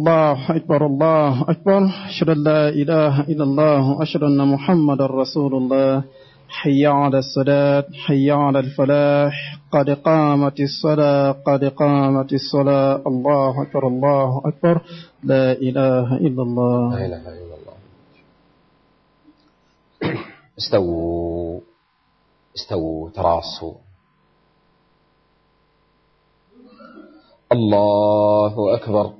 الله أكبر الله أكبر. أشهد أن لا إله إلا الله أشهد أن محمد رسول الله. حي على الصلاة حي على الفلاح. قد قامت الصلاة قد قامت الصلاة. الله أكبر الله أكبر. لا إله إلا الله. لا إله إلا الله. استووا استووا تراصوا. الله أكبر.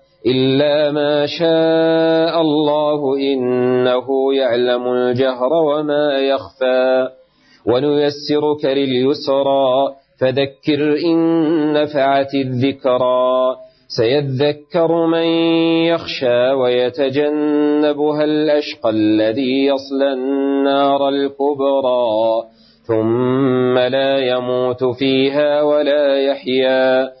إلا ما شاء الله إنه يعلم الجهر وما يخفى. ونيسرك لليسرى فذكر إن نفعت الذكرى. سيذكر من يخشى ويتجنبها الأشقى الذي يصلى النار الكبرى. ثم لا يموت فيها ولا يحيا.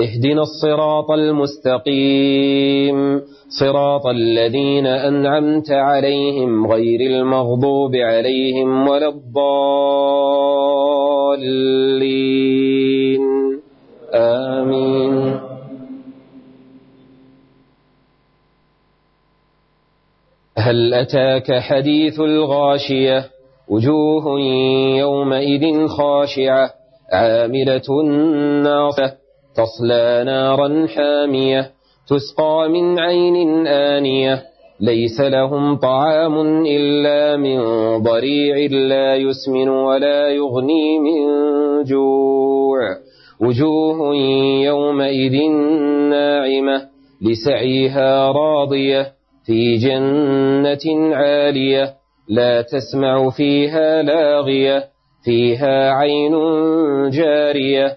اهدنا الصراط المستقيم. صراط الذين أنعمت عليهم غير المغضوب عليهم ولا الضالين. آمين. هل أتاك حديث الغاشية؟ وجوه يومئذ خاشعة. عاملة ناصة. تصلى نارا حامية تسقى من عين آنية. ليس لهم طعام إلا من ضريع لا يسمن ولا يغني من جوع. وجوه يومئذ ناعمة لسعيها راضية في جنة عالية لا تسمع فيها لاغية فيها عين جارية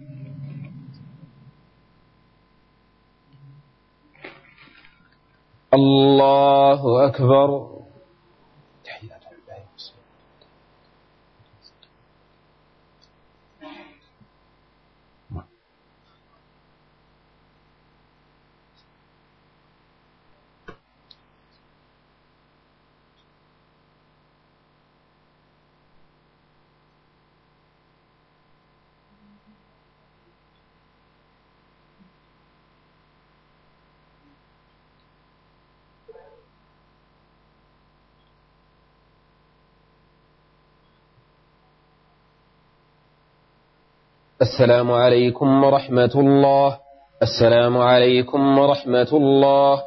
الله أكبر. السلام عليكم ورحمة الله. السلام عليكم ورحمة الله.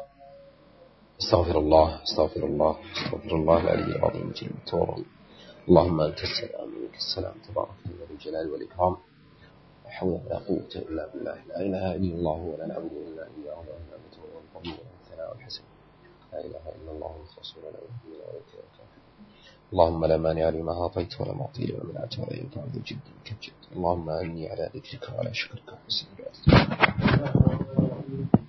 استغفر الله استغفر الله استغفر الله العلي العظيم جل التوبة اللهم أنت السلام منك. السلام تبارك ذو الجلال والإكرام. لا حول ولا قوة إلا بالله. لا إله إلا الله ولا نعبد إلا إياه ولا نعبد ولا إله إلا الله والخصم ولا ولا ولا اللهم لا مانع لما أعطيت ولا معطي لما منعت ولا ينفع ذو الجد كالجد اللهم أعني على ذكرك وعلى شكرك وحسن